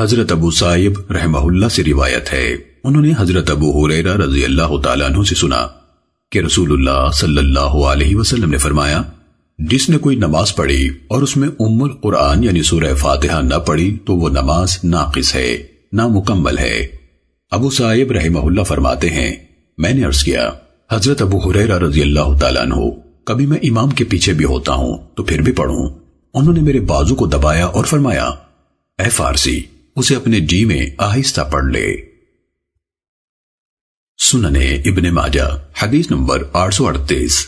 حضرت ابو صاحب رحمہ اللہ سے روایت ہے۔ انہوں نے حضرت ابو حریرہ رضی اللہ تعالیٰ عنہ سے سنا کہ رسول اللہ صلی اللہ علیہ وسلم نے فرمایا، جس نے کوئی نماز پڑھی اور اس میں ام القرآن یعنی سورہ فاتحہ نہ پڑھی تو وہ نماز ناقص ہے، نامکمل ہے۔ ابو صاحب رحمہ اللہ فرماتے ہیں، میں نے عرض کیا، حضرت ابو حریرہ رضی اللہ تعالیٰ عنہ، کبھی میں امام کے پیچھے بھی ہوتا ہوں تو پھر بھی پڑھوں۔ انہوں نے میرے بازو کو دبایا اور فرمایا، اے فارسی اسے اپنے جی میں آہستہ پڑھ لے۔ سننے ابن ماجہ، حدیث نمبر آٹھ سو اڑتیس۔